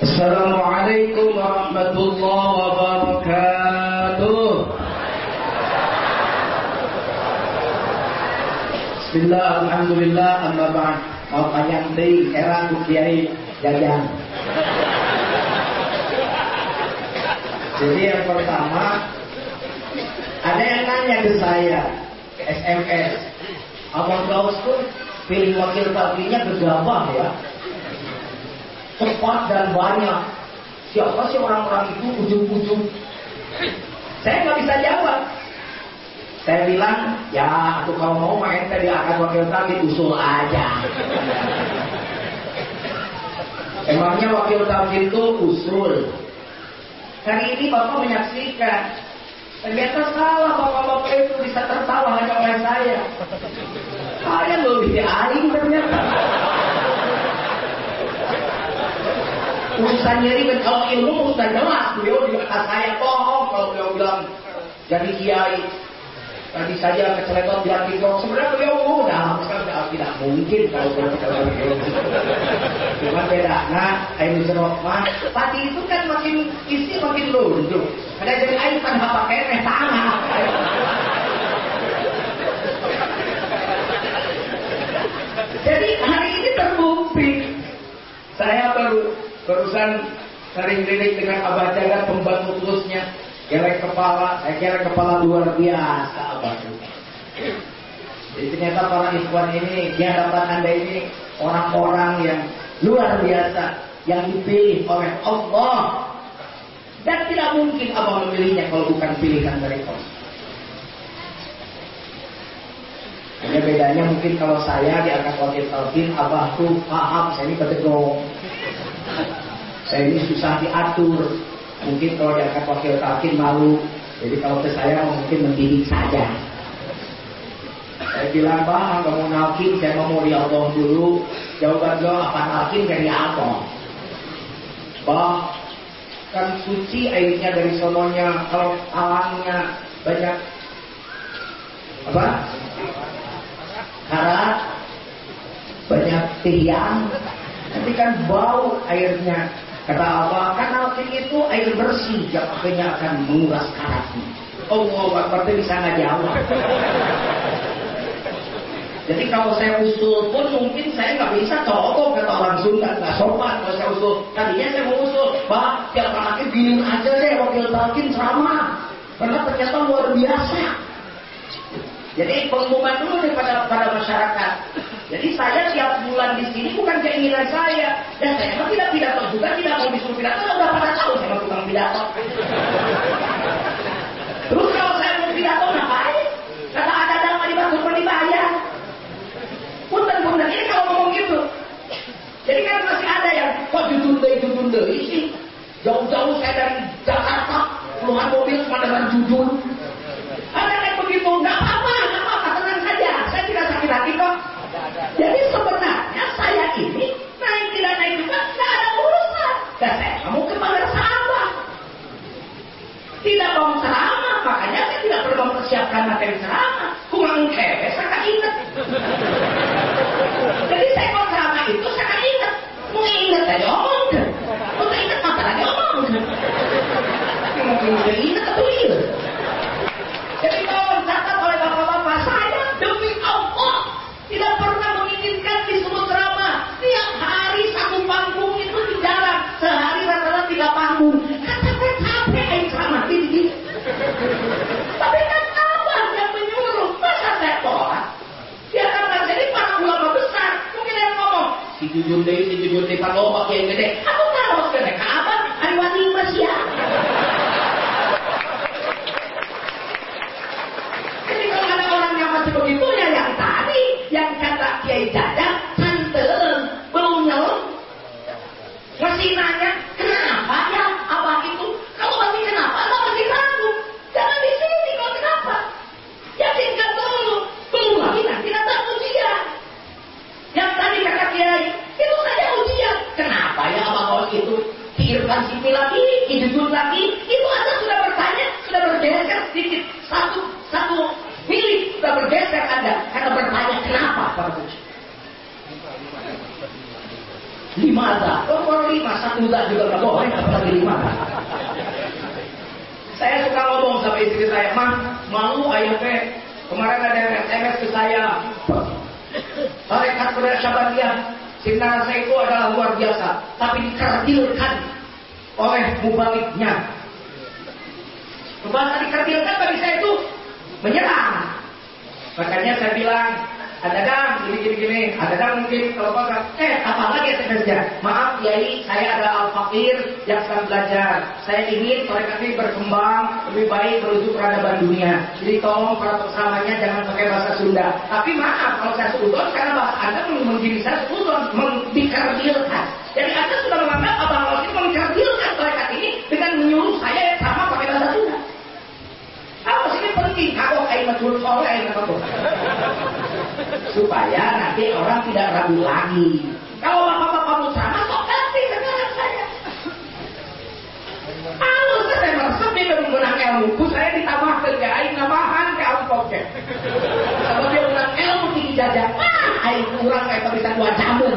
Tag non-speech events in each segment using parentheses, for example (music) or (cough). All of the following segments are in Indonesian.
Assalamualaikum warahmatullahi wabarakatuh. Bismillah, Alhamdulillah, amma ba'd. Mau panjang di era Kiai Jajang. Jadi yang pertama, ada yang nanya ke saya, ke SMS, Abang Gaus tuh pilih wakil takinya gegabah ya. Cepat dan banyak. Siapa sih orang-orang itu ujung-ujung? Saya nggak bisa jawab. Saya bilang, ya aku kalau mau main tadi akan wakil taki usul aja. Emangnya wakil taki itu usul. Hari ini Bapak menyaksikan Ternyata salah bapak-bapak itu bisa tertawa hanya Saya lebih aing ternyata. Urusan nyeri kalau ilmu sudah jelas beliau di atas saya bohong kalau beliau bilang jadi kiai. Tadi saja keceletot bilang tiktok sebenarnya beliau muda, sekarang tidak, mungkin kalau beliau keceletot. Cuma beda. Nah, jeruk mah, pati itu kan makin isi makin lunjung. Ada jadi air tanpa pakai teh Jadi hari ini terbukti. Saya baru barusan sering lirik dengan Abah Jagat pembantu terusnya. Gelek kepala, eh, gelek kepala luar biasa Abah. Jadi ternyata para ikhwan ini di hadapan anda ini orang-orang yang luar biasa yang dipilih oleh Allah. Dan tidak mungkin abang memilihnya kalau bukan pilihan dari Allah. Hanya bedanya mungkin kalau saya diangkat wakil talqin, abah tuh paham, saya ini bedegong. Saya ini susah diatur. Mungkin kalau diangkat wakil talqin malu. Jadi kalau ke saya mungkin mendidik saja. Saya bilang, bang, kamu nalkin, saya mau di Allah dulu. Jawaban lo apa nalkin dari apa? Bang, kan suci airnya dari sononya. Kalau alangnya banyak apa? Karat, banyak tiang, nanti kan bau airnya. Kata Allah, kan itu air bersih, yang akhirnya akan menguras karatnya. Oh, berarti bisa nggak jawab. Jadi kalau saya usul pun mungkin saya nggak bisa cocok kata orang Sunda nggak sopan kalau saya usul. Tadinya saya mau usul, pak tiap anaknya gini aja deh wakil talkin ceramah. Karena ternyata luar biasa. Jadi pengumuman dulu pada pada masyarakat. Jadi saya tiap bulan di sini bukan keinginan saya dan saya memang tidak pidato juga tidak mau disuruh pidato udah pada tahu saya mau tukang pidato. Terus kalau saya mau pidato ngapain? Kata ada dalam dibantu dibayar. Punten-punten ini kalau ngomong gitu. Jadi kan masih ada yang kok itu tunda isi. Jauh-jauh saya dari Jakarta puluhan mobil cuma dengan judul. Ada yang begitu nggak apa-apa. Tidak hati kok. Jadi sebenarnya saya ini naik tidak naik juga nggak ada urusan. Dan saya kamu kepada sahabat. Tidak mau ceramah, makanya saya tidak perlu mempersiapkan materi ceramah. Kurang kere, saya ingat. Jadi saya kalau ceramah itu saya kan ingat. Mau ingat aja omong kan. Mau ingat mata lagi omong kan. Mungkin udah ingat atau iya. Jadi kalau mencatat oleh bapak-bapak saya demi Allah tidak pernah menginginkan disebut ceramah. Tiap hari satu panggung itu di jalan. Sehari rata-rata tiga panggung. Kata saya capek ayo ceramah tinggi. Tapi kan abah yang menyuruh. Masa saya tolak? Dia kan jadi para ulama besar. Mungkin yang ngomong. Si jujur deh, si jujur deh. Kalau pakai yang gede. Aku tahu sebenarnya. Kapan? Hari wani masih ya. Jadi kalau ada orang yang masih begitu ya yang tadi yang kata Kiai Jajang santen belum nyelem masih nanya kenapa ya abah itu kalau masih kenapa abah masih ragu jangan di sini kalau kenapa yakinkan dulu belum lagi nanti datang ujian yang tadi kata Kiai itu saja ujian kenapa ya abah kalau itu diirkan sipil lagi dijujur lagi itu anda sudah bertanya sudah bergeser sedikit satu satu milik sudah bergeser anda karena bertanya kenapa Pak Budi lima ada. Oh, kalau lima satu tak juga nggak boleh, apalagi lima. Saya suka ngomong sama istri saya, mah malu ayah teh. Kemarin ada yang SMS ke saya. Tarekat pada Syabaniyah, Sinta saya itu adalah biasa, tapi dikerdilkan oleh mubaliknya. Bahasa dikerdilkan bagi saya itu menyerang. Makanya saya bilang, ada ada dang mungkin kalau kau eh apa lagi yang kerja maaf yai saya adalah al fakir yang sedang belajar. Saya ingin mereka ini berkembang lebih baik menuju peradaban dunia. Jadi tolong para pesamanya jangan pakai bahasa Sunda. Tapi maaf kalau saya sudon karena bahasa anda menjadi saya sudon mengdikardilkan jadi anda sudah menganggap abang Rosin mengkardilkan mereka ini dengan menyuruh saya yang sama pakai bahasa Sunda. Apa sih ini penting? Kalau kain matul soleh apa supaya nanti orang tidak ragu lagi. Kalau bapak-bapak mau ceramah, kok ganti sekarang saya. Kalau saya merasa dia menang ilmu, saya ditambah kerjain nambahan ke alpoknya. Kalau dia menang ilmu tinggi jajan, ah, air kurang kayak bisa dua jamur.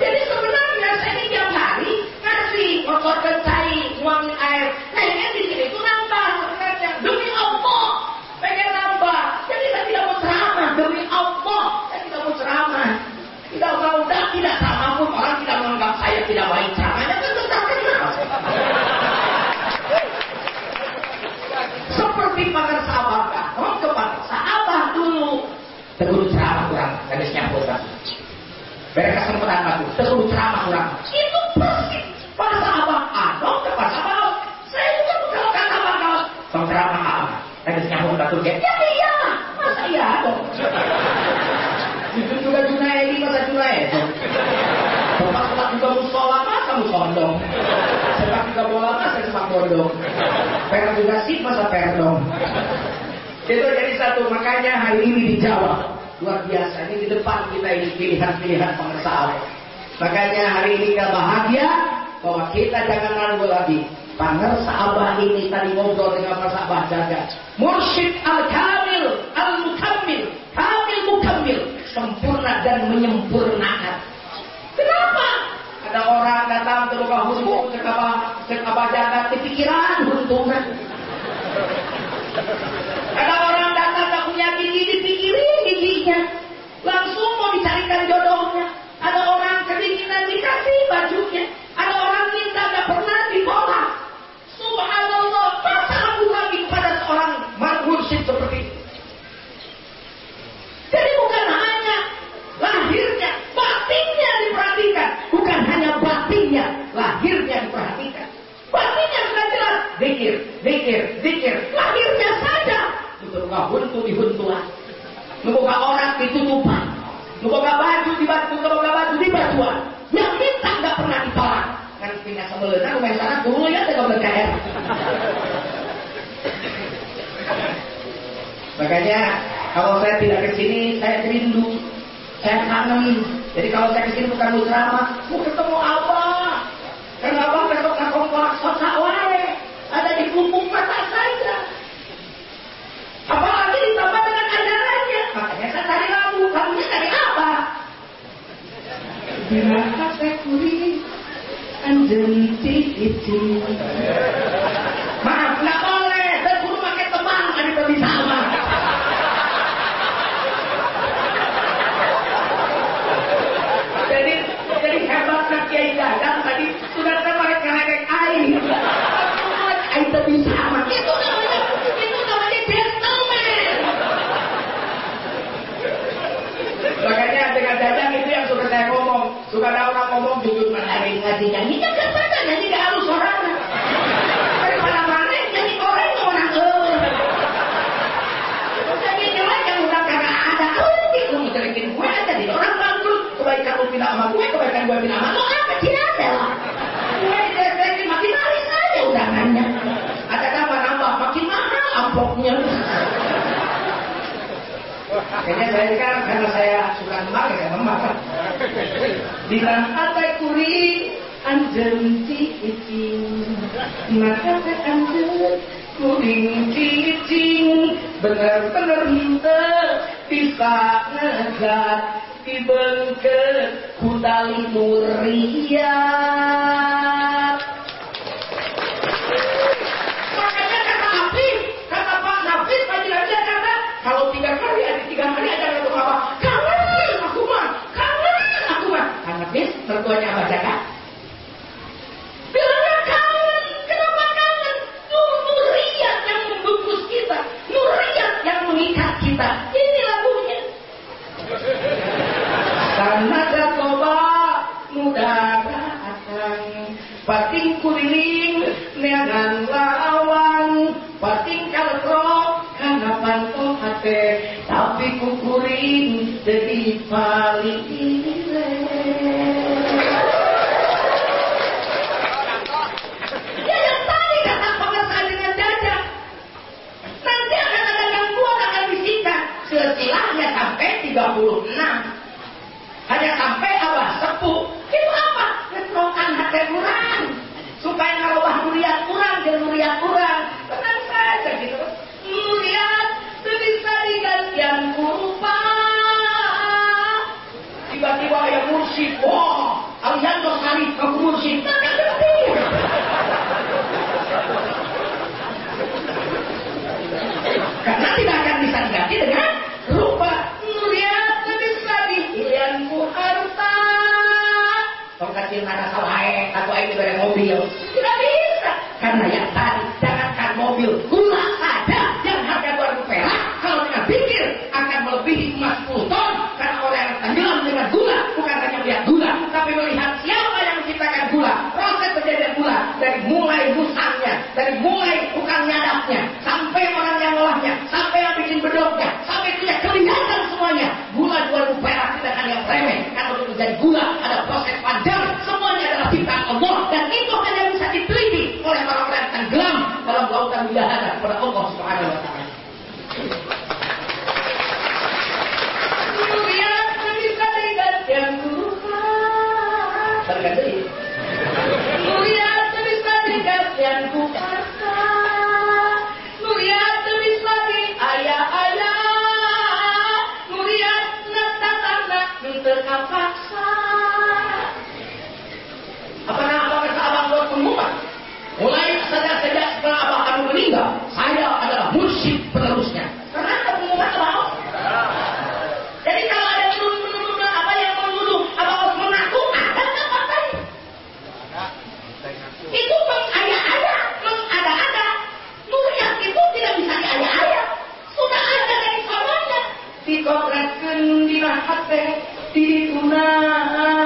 Jadi sebenarnya saya ini tiap hari ngasih motor kencai, uangin air. Nah ini di sini itu nambah sebenarnya demi Allah pengen nambah. Jadi saya tidak mau ceramah demi Allah. Saya tidak mau ceramah. Tidak mau dan tidak sama pun orang tidak menganggap saya tidak baik ceramahnya kan tetap. Seperti pagar sahabat, orang kepada sahabat dulu. Teguh ceramah kurang, garisnya kurang. Beri kesempatan aku, teguh ceramah kurang. Itu persis pada sahabat Adon kepada sahabat. Saya juga bukan kata bakal. Sama ceramah apa? Tadi nyambung batu dia. Ya iya, masa iya dong. Itu juga Junaidi masa Junaidi. Tempat-tempat juga musola masa musondong. Sepak juga bola bodong. Per juga sih masa per dong. Itu jadi satu makanya hari ini dijawab luar biasa ini di depan kita ini pilihan-pilihan pengersal. Makanya hari ini kita bahagia bahwa kita jangan ragu lagi Panger sahabat ini tadi ngobrol dengan para sahabat jaga. Mursyid al-kamil, al-mukammil, kamil mukammil. Sempurna dan menyempurnakan. Kenapa? Ada orang datang ke rumah hukum, ke apa jaga, pikiran untungan. Ada orang datang tak punya gigi, dipikirin giginya. Langsung mau dicarikan jodohnya. Ada orang kedinginan dikasih bajunya. Ada orang minta gak pernah ditolak. Subhanallah, masa aku lagi kepada seorang mursyid seperti itu. Jadi bukan hanya lahirnya, batinnya diperhatikan. Bukan hanya batinnya, lahirnya diperhatikan. Batinnya sudah jelas. Zikir, zikir, zikir. Lahirnya saja. Itu nggak buntu di buntuan. Membuka orang ditutupan. Membuka baju di batu, membuka baju di batuan. Yang minta nggak pernah ditolak kan pindah sebelumnya rumah sana dulu ya tidak berkaya makanya kalau saya tidak ke sini saya rindu saya kangen jadi kalau saya ke sini bukan mau ceramah mau ketemu apa dan abang besok ngakong kelakson wae ada di kumpul mata apalagi ditambah dengan ajarannya makanya saya kamunya cari apa Bila saya kuring anjenti itu. Maaf, nggak boleh. Dan guru pakai teman, ada lebih sama. jadi jadi hebatnya Kiai Dadang tadi sudah terpakai kayak air. Air lebih sama. Itu namanya itu namanya gentleman. Makanya dengan dadang itu yang suka saya ngomong, suka ada orang ngomong jujur menarik ngaji nyanyi kan gak pada nyanyi gak halus orangnya. Daripada mana nyanyi orang orang eh. Jadi jelek yang udah kagak ada. Oh ini lu ngejelekin gue aja di orang bangkrut. Kebaikan lu pindah sama gue, kebaikan gue pindah sama lu apa sih ada lah. Gue dijelekin makin laris aja undangannya. Ada nambah nambah makin mahal amplopnya. Kayaknya saya kan karena saya suka memar, ya Di dalam apa kuri anjenti icing, maka anjing kuring cicing, benar-benar minta bisa ngajak di bengkel kutali muria. dan gula ada dikotretkeun dina hate di tuna.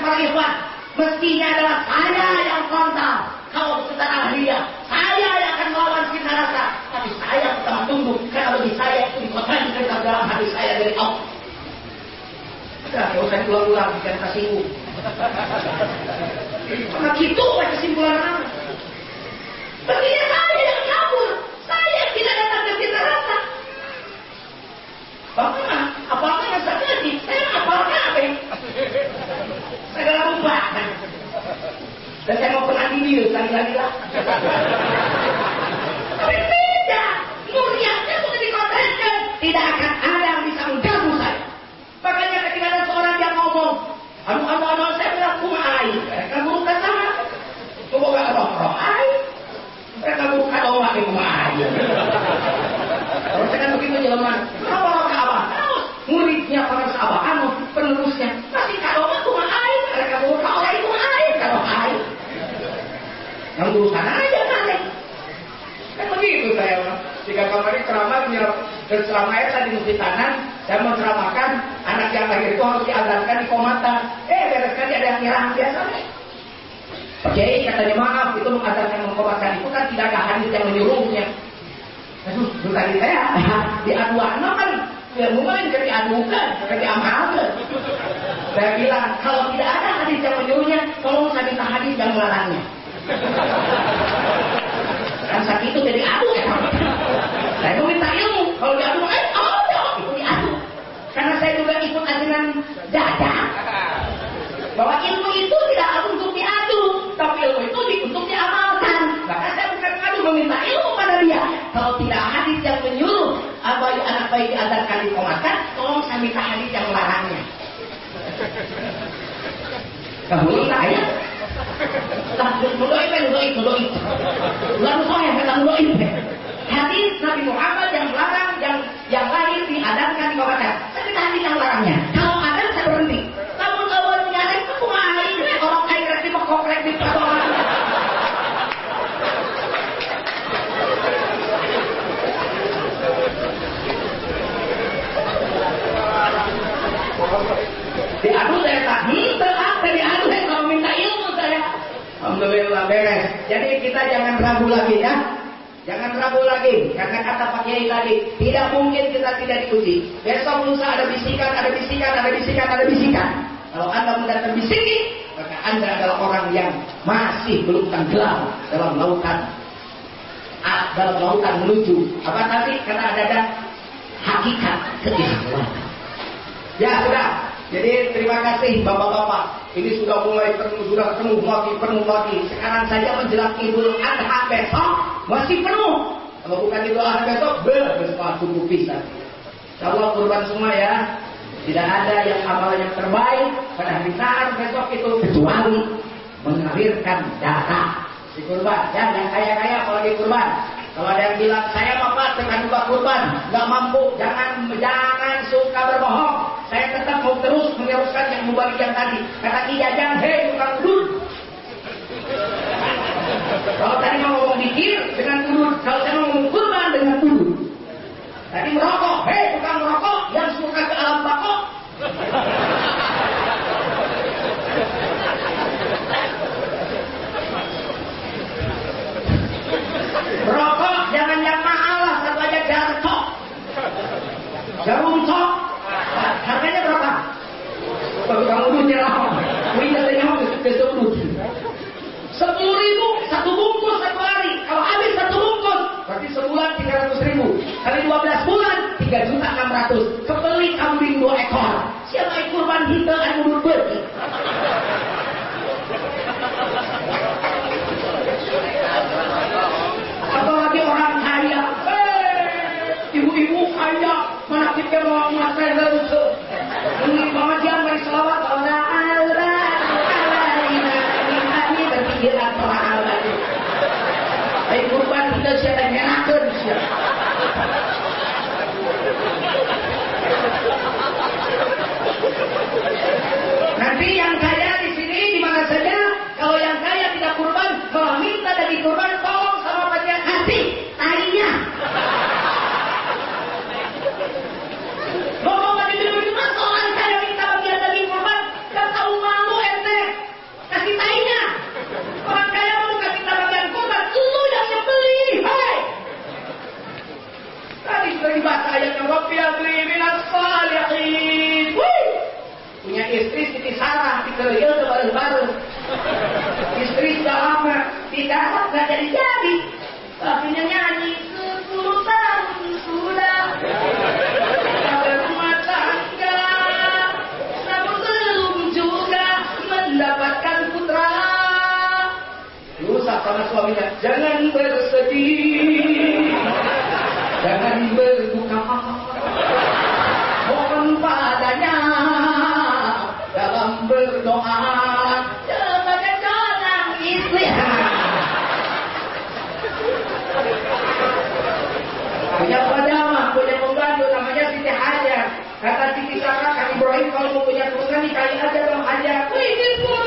para ikhwan, mestinya adalah saya yang frontal. Kalau sekitar dia. saya yang akan melawan kita, rasa. Tapi saya tetap tunggu, karena bagi saya itu kita dalam hati saya dari Allah. Sudah, saya usah diulang-ulang, jangan kita singgung. Karena gitu kesimpulan apa? Bagi Saya gak lupa. Dan saya mau pernah diri, lagi-lagi lah. Tapi tidak. Mulianya bukan dikontenkan. Tidak akan ada yang bisa mengganggu saya. Makanya ketika ada seorang yang ngomong, aduh, aduh, aduh, saya bilang kumai. Mereka buruk sama. Coba gak ada kumai. Mereka buruk ada orang yang kumai. Harusnya kan begitu jaman. yang urusan aja kali? kan begitu saya orang jika kemarin ceramah menyerap selama saya tadi mesti tanah saya mau ceramahkan anak yang lahir itu harus diadarkan di komata. Eh bereskan ada yang nyerang biasa. Kiai katanya maaf itu mengadarkan mengkomatkan itu kan tidak ada hadis yang menyuruhnya. Aduh tadi saya. (laughs) Diaduan kan Ya mungkin jadi adukan jadi amal. saya bilang kalau tidak ada hadis yang menyuruhnya tolong saya minta hadis yang melarangnya. Kan saat itu jadi adu ya. Saya mau minta ilmu, kalau diadu, eh, oh, itu diadu. Karena saya juga ikut ajaran dada. Bahwa ilmu itu tidak untuk diadu, tapi ilmu itu untuk diamalkan. Bahkan saya bukan adu meminta ilmu pada dia. Kalau tidak hadis yang menyuruh abai anak bayi diadarkan di komakan, tolong saya minta hadis yang melarangnya. Kamu saya Hadis Nabi Muhammad yang melarang, yang yang lain diadarkan. Saya minta hadis yang melarangnya. Kalau ada saya berhenti. Namun kalau nyari itu kumaha ini orang kayak rek di pekok rek di pekok. Diadu saya tak minta apa diadu saya kalau minta ilmu saya. Alhamdulillah beres. Jadi kita jangan ragu lagi ya. Jangan ragu lagi, karena kata Pak Kiai tadi, tidak mungkin kita tidak diuji. Besok lusa ada bisikan, ada bisikan, ada bisikan, ada bisikan. Kalau Anda mudah terbisiki, maka Anda adalah orang yang masih belum tenggelam dalam lautan ah, dalam lautan menuju apa tadi kata ada ada hakikat keikhwanan. Ya sudah. Jadi terima kasih bapak-bapak. Ini sudah mulai penuh, sudah penuh lagi, penuh lagi. Sekarang saja menjelang Idul Adha besok masih penuh. Kalau bukan Idul Adha besok, besok cukup bisa. Kalau kurban semua ya. Tidak ada yang amal yang terbaik pada hari saat besok itu kecuali mengalirkan darah di kurban. Ya, yang kaya-kaya apalagi kurban. Kalau ada yang bilang saya bapak dengan juga kurban, nggak mampu, jangan jangan suka berbohong. Saya tetap mau terus meneruskan yang mubalik yang tadi. Kata Ki Jajang, hei tukang udut. Kalau tadi mau ngomong dikir dengan udut, kalau saya mau ngomong kurban dengan udut. Tadi merokok, hei tukang merokok yang suka ke alam bakok. Sama suaminya, jangan bersedih, jangan berduka, mohon padanya dalam berdoa sebagai seorang istri. Punya padawan, punya pembantu namanya Siti Hajar. Kata Siti Sarah, Ibrahim kalau mau punya turunan dikali aja dong Hajar. Ini suruh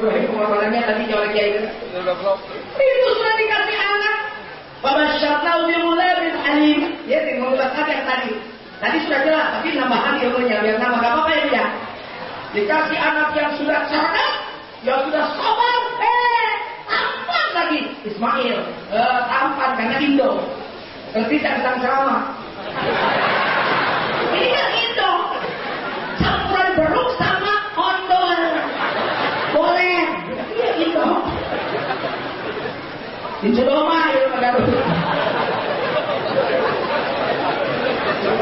Ibrahim pengorbanannya tadi Kiai Itu sudah dikasih anak. Bapak Syafna ubi mulai bin alim. Ya, tinggal mengulas yang tadi. Tadi sudah jelas, tapi nambahan ilmunya biar nama gak apa-apa ya dia. Dikasih anak yang sudah cerdas, yang sudah sabar, eh, tampan lagi. Ismail, eh, tampan karena Indo. Ngerti tak sedang ceramah. Ini kan Indo campuran beruk sama ondol. Boleh. Iya gitu. Insya Allah ya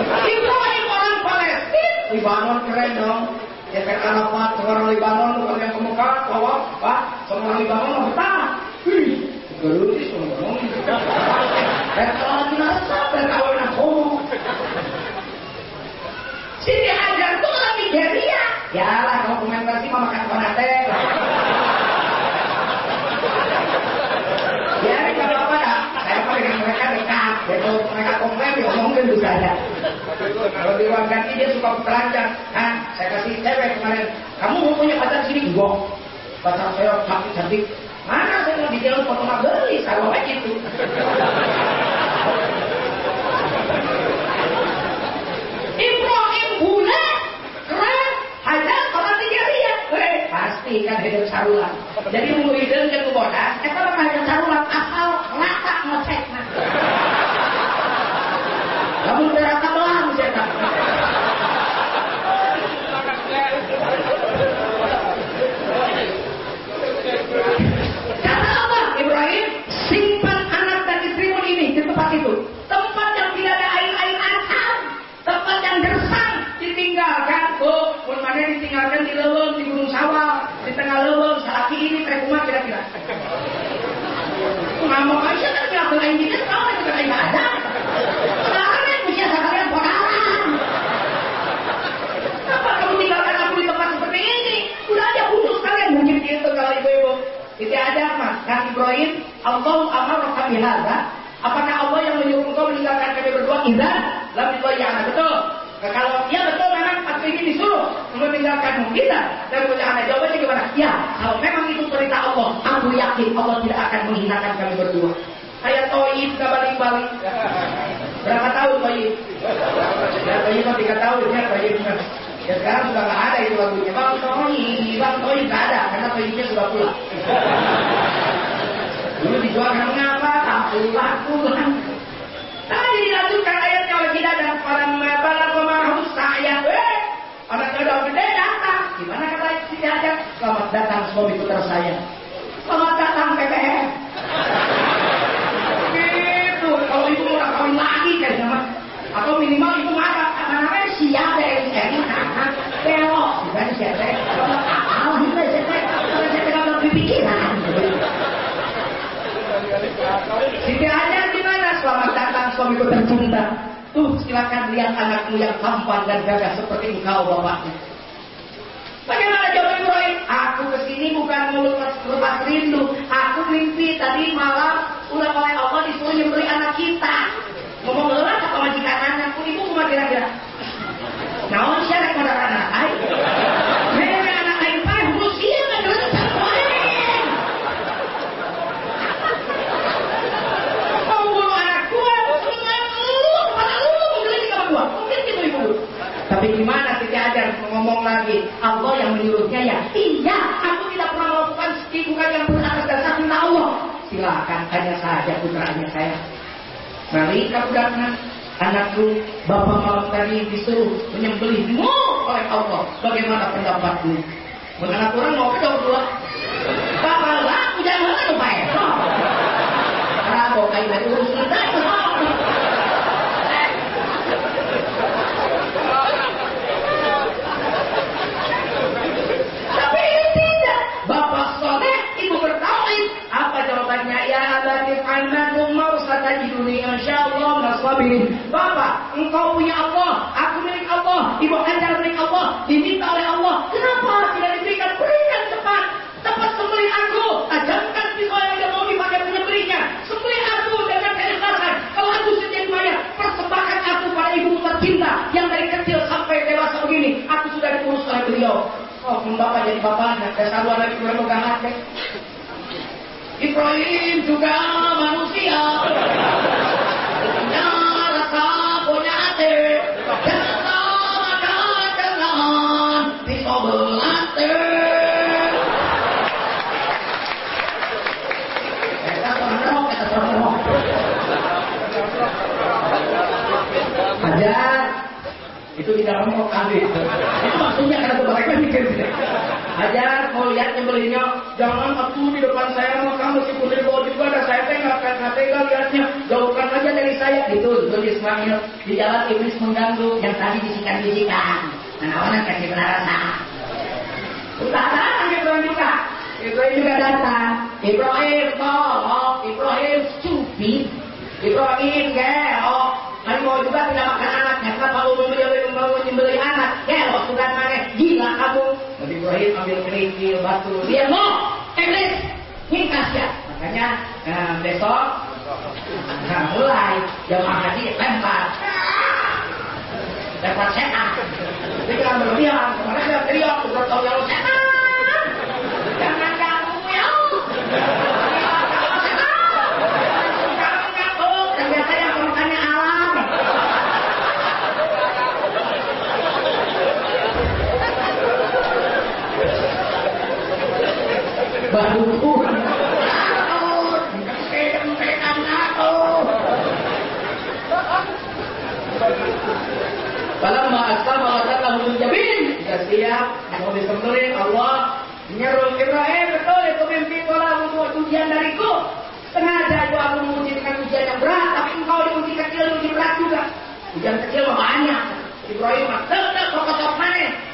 Pak Ibrahim orang Palestina. Libanon keren dong. Ya kan Arafat orang Libanon bukan yang kemuka bahwa Pak orang Libanon mau betah. Wih, gerutis ngomong. Dan kalau nasa kawan aku. Siti Hajar itu orang Nigeria. Ya lah, kalau komentar sih mau makan konate. ya, kalau apa dah. Saya apa dengan mereka dekat. Ya, kalau mereka komplain, ya ngomongin bisa aja. Kalau di ruang ganti dia suka telanjang. Kan, saya kasih cewek kemarin. Kamu mau punya pacar sini? Enggak. Pacar saya cantik-cantik. Mana saya mau di jalan foto beli, kalau kayak gitu. Ibrahim bule, keren, hajar orang keren. Pasti kan hidup sarulan. Jadi hidup ke bodas, eh kalau hajar sarulan asal rata ngecek nah. Kamu udah rata belang saya Kata Allah Ibrahim, simpan anak dan istrimu ini di tempat itu. Tempat yang tidak ada air-air asam. Tempat yang gersang. Ditinggalkan. Oh, pun mana ditinggalkan di leweng, di gunung sawah. Di tengah leweng, salaki ini terkumah kira-kira. Ngamuk aja kan bilang lain kita tahu itu kan ibadah. Sekarang yang punya sekalian podalan. Kenapa kamu tinggalkan aku di tempat seperti ini? Udah aja khusus kalian mungkin gitu kalau ibu-ibu. Itu ada mas, kan Ibrahim, Allah amar kami hadza. Apakah Allah yang menyuruh engkau meninggalkan kami berdua? Lalu itu ya betul. Nah, kalau ya betul memang aku ini disuruh meninggalkanmu kita dan anak jawabannya gimana? Ya, kalau memang itu perintah Allah, aku yakin Allah tidak akan menghinakan kami berdua. Kayak Toib gak balik-balik. Berapa tahun Toib? Ya Toib mah tiga tahun ya Toib. Ya sekarang sudah nggak ada itu lagunya. Bang Toib, Bang Toib nggak ada karena Toibnya sudah pulang. Dulu dijual kan ngapa? Tampil laku. Tadi dilanjutkan ayatnya oleh kita dan para mabala pemahu saya. Eh, anaknya udah gede datang. Gimana kata si aja? Selamat datang suami putra saya. Selamat datang PPM. (laughs) Gitu. Kalau ibu mau kawin lagi kan sama atau minimal ibu marah karena siapa yang ini belok bukan siapa Siti Hajar di mana? Selamat datang suamiku tercinta. Tuh silakan lihat anakmu yang tampan dan gagah seperti engkau bapaknya. Bagaimana jawab Ibrahim? Aku ke sini bukan mau lepas, lepas rindu. Aku mimpi tadi malam udah oleh Allah disuruh nyembeli anak kita. Ngomong lelah kata majikan anakku ibu cuma kira-kira. Nah, siapa yang anak anak? Memang anak air pah, Rusia kan letak Mau bunuh anak gua, dengan lu, kepala lu, mungkin di kamar gua. Mungkin gitu ibu. Tapi gimana kita ajar ngomong lagi? Allah yang menyuruhnya ya. Iya, aku tidak pernah melakukan bukan yang beratas dasar minta Allah. Tanya saja putranya saya. Mari kamu datang anakku, bapak malam tadi disuruh menyembelihmu oleh Allah. Bagaimana pendapatmu? Menganak orang mau ke dua. Bapak lah, jangan lupa ya. Kenapa kayak urus Bapak, engkau punya Allah, aku milik Allah, ibu ajar milik Allah, diminta oleh Allah. Kenapa tidak diberikan? Berikan cepat, cepat sembelih aku, tajamkan pisau yang tidak mau dipakai penyembelihnya. Sembelih aku dengan keikhlasan. Kalau aku sedia dibayar, persembahkan aku pada ibu tercinta yang dari kecil sampai dewasa begini. Aku sudah diurus oleh beliau. Oh, bapak jadi bapaknya, saya selalu lagi kurang megang hati. Ibrahim juga manusia. Ajar. Itu tidak mau kali itu. Maksudnya karena mereka mikir. Ajar mau lihat nyembelihnya, jangan aku di depan saya mau kamu meskipun di bawah juga ada saya teh nggak akan tega lihatnya, jauhkan aja dari saya gitu. Itu Ismail di jalan iblis mengganggu yang tadi bisikan-bisikan. Orang kasih rasa. Udah datang Ibrahim juga. Ibrahim juga datang. Ibrahim tolong. Ibrahim stupid. Ibrahim gelok. Kan mau juga tidak makan anaknya. Kenapa lu mau mau menyembelih anak? Gelok sudah mana? Gila kamu. Nabi Ibrahim ambil kerikil, batu. Dia mau. Iblis. Ngingkas ya. Makanya nah, besok. Nah, mulai. Jamaah haji lempar. Lempar setan. Dia jangan berlebihan. Kemarin dia teriak. Udah tahu yang setan. Jangan ganggu ya. bahuku Sudah siap mau disembelih Allah menyeru Ibrahim betul itu mimpi bola untuk ujian dariku. Sengaja itu aku menguji dengan ujian yang berat, tapi engkau diuji kecil, diuji berat juga. Ujian kecil banyak. Ibrahim tetap pokok mana?